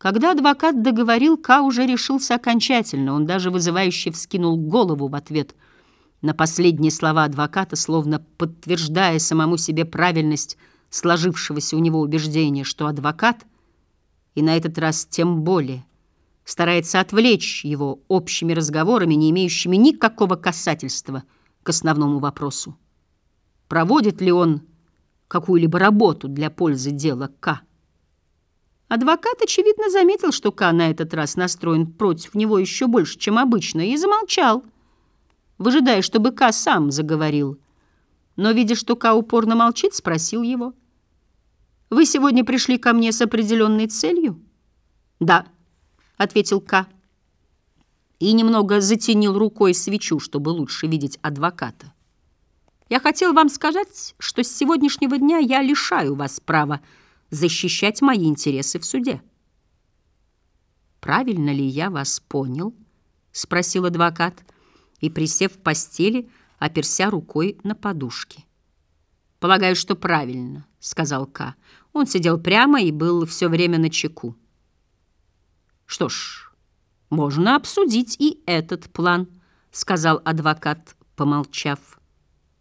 Когда адвокат договорил, Ка уже решился окончательно. Он даже вызывающе вскинул голову в ответ на последние слова адвоката, словно подтверждая самому себе правильность сложившегося у него убеждения, что адвокат, и на этот раз тем более, старается отвлечь его общими разговорами, не имеющими никакого касательства к основному вопросу. Проводит ли он какую-либо работу для пользы дела К? Адвокат, очевидно, заметил, что Ка на этот раз настроен против него еще больше, чем обычно, и замолчал, выжидая, чтобы Ка сам заговорил. Но, видя, что Ка упорно молчит, спросил его. «Вы сегодня пришли ко мне с определенной целью?» «Да», — ответил Ка. И немного затенил рукой свечу, чтобы лучше видеть адвоката. «Я хотел вам сказать, что с сегодняшнего дня я лишаю вас права защищать мои интересы в суде. «Правильно ли я вас понял?» — спросил адвокат, и, присев в постели, оперся рукой на подушке. «Полагаю, что правильно», — сказал К. Он сидел прямо и был все время на чеку. «Что ж, можно обсудить и этот план», — сказал адвокат, помолчав.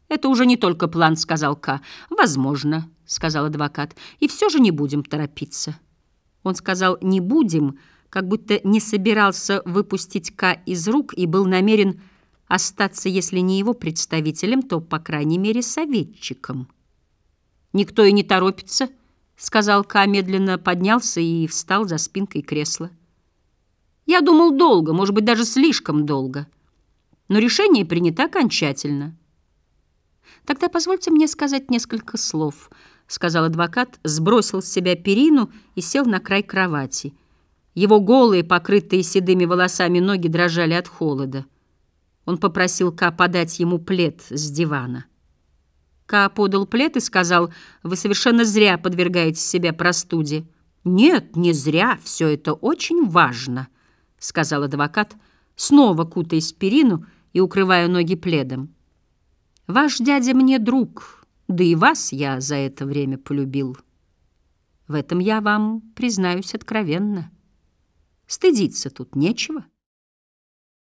«Это уже не только план», — сказал К. «Возможно», — сказал адвокат. «И все же не будем торопиться». Он сказал «не будем», как будто не собирался выпустить К из рук и был намерен остаться, если не его представителем, то, по крайней мере, советчиком. «Никто и не торопится», — сказал К, медленно поднялся и встал за спинкой кресла. «Я думал долго, может быть, даже слишком долго, но решение принято окончательно». «Тогда позвольте мне сказать несколько слов», — сказал адвокат, сбросил с себя перину и сел на край кровати. Его голые, покрытые седыми волосами ноги дрожали от холода. Он попросил Ка подать ему плед с дивана. Ка подал плед и сказал, «Вы совершенно зря подвергаете себя простуде». «Нет, не зря, все это очень важно», — сказал адвокат, снова кутаясь в перину и укрывая ноги пледом. Ваш дядя мне друг, да и вас я за это время полюбил. В этом я вам признаюсь откровенно. Стыдиться тут нечего.